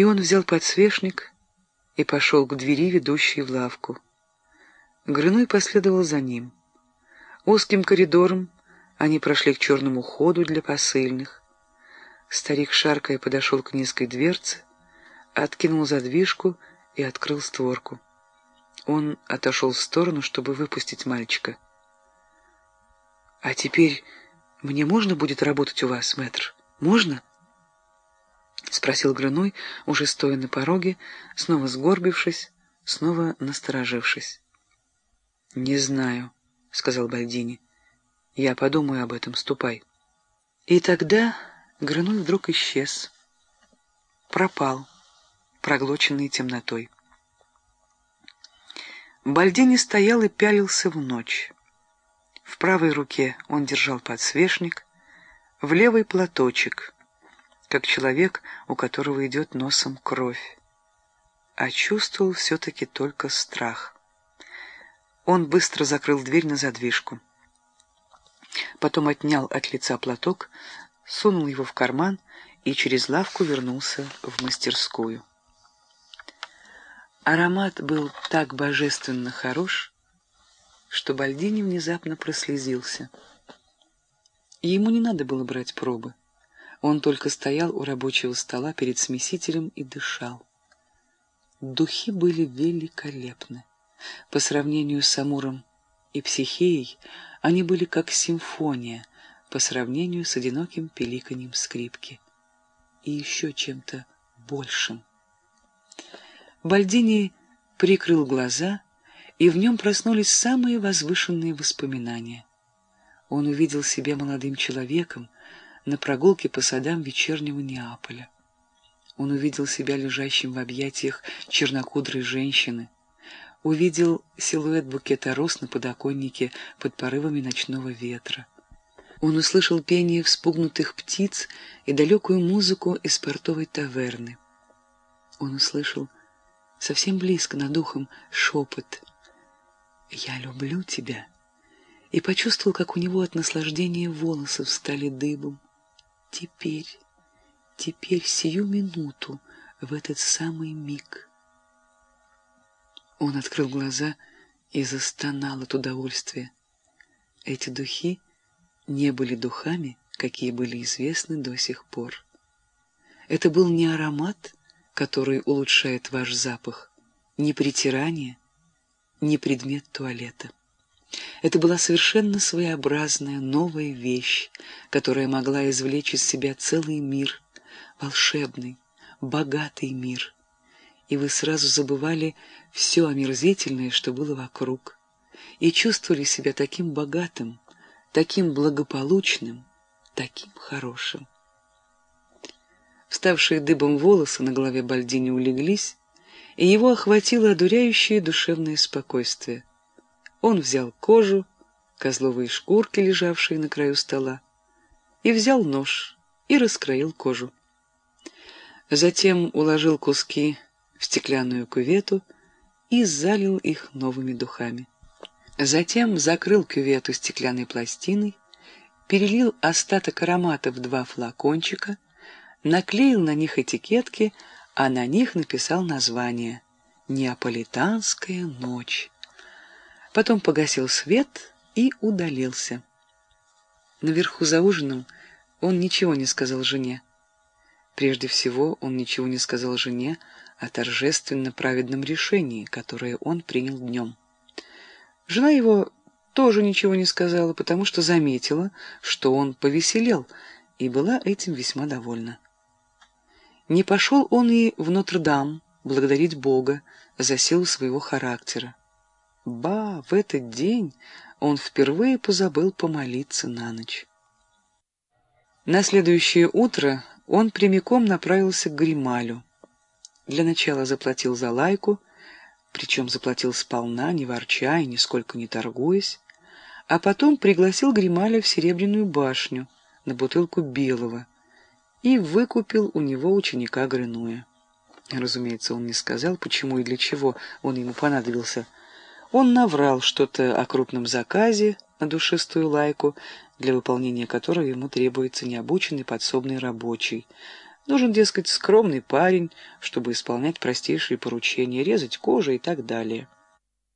И он взял подсвечник и пошел к двери, ведущей в лавку. Грыной последовал за ним. Узким коридором они прошли к черному ходу для посыльных. Старик, шаркая, подошел к низкой дверце, откинул задвижку и открыл створку. Он отошел в сторону, чтобы выпустить мальчика. «А теперь мне можно будет работать у вас, мэтр? Можно?» — спросил Грыной, уже стоя на пороге, снова сгорбившись, снова насторожившись. «Не знаю», — сказал Бальдини. «Я подумаю об этом, ступай». И тогда Грыной вдруг исчез, пропал, проглоченный темнотой. Бальдини стоял и пялился в ночь. В правой руке он держал подсвечник, в левой — платочек, как человек, у которого идет носом кровь. А чувствовал все-таки только страх — он быстро закрыл дверь на задвижку. Потом отнял от лица платок, сунул его в карман и через лавку вернулся в мастерскую. Аромат был так божественно хорош, что Бальдини внезапно прослезился. Ему не надо было брать пробы. Он только стоял у рабочего стола перед смесителем и дышал. Духи были великолепны. По сравнению с Амуром и Психеей они были как симфония по сравнению с одиноким пеликаньем скрипки и еще чем-то большим. Бальдини прикрыл глаза, и в нем проснулись самые возвышенные воспоминания. Он увидел себя молодым человеком на прогулке по садам вечернего Неаполя. Он увидел себя лежащим в объятиях чернокудрой женщины, увидел силуэт букета роз на подоконнике под порывами ночного ветра. Он услышал пение вспугнутых птиц и далекую музыку из портовой таверны. Он услышал совсем близко над ухом шепот «Я люблю тебя» и почувствовал, как у него от наслаждения волосы встали дыбом. Теперь, теперь, сию минуту, в этот самый миг — он открыл глаза и застонал от удовольствия. Эти духи не были духами, какие были известны до сих пор. Это был не аромат, который улучшает ваш запах, не притирание, не предмет туалета. Это была совершенно своеобразная новая вещь, которая могла извлечь из себя целый мир, волшебный, богатый мир — и вы сразу забывали все омерзительное, что было вокруг, и чувствовали себя таким богатым, таким благополучным, таким хорошим. Вставшие дыбом волосы на голове Бальдини улеглись, и его охватило одуряющее душевное спокойствие. Он взял кожу, козловые шкурки, лежавшие на краю стола, и взял нож и раскроил кожу. Затем уложил куски в стеклянную кювету и залил их новыми духами. Затем закрыл кювету стеклянной пластиной, перелил остаток аромата в два флакончика, наклеил на них этикетки, а на них написал название «Неаполитанская ночь». Потом погасил свет и удалился. Наверху за ужином он ничего не сказал жене. Прежде всего, он ничего не сказал жене о торжественно-праведном решении, которое он принял днем. Жена его тоже ничего не сказала, потому что заметила, что он повеселел, и была этим весьма довольна. Не пошел он и в Нотр-Дам благодарить Бога за силу своего характера. Ба, в этот день он впервые позабыл помолиться на ночь. На следующее утро он прямиком направился к Грималю. Для начала заплатил за лайку, причем заплатил сполна, не ворча и нисколько не торгуясь, а потом пригласил Грималя в Серебряную башню на бутылку белого и выкупил у него ученика Грынуя. Разумеется, он не сказал, почему и для чего он ему понадобился. Он наврал что-то о крупном заказе на душистую лайку, для выполнения которого ему требуется необученный подсобный рабочий — Нужен, дескать, скромный парень, чтобы исполнять простейшие поручения, резать кожу и так далее.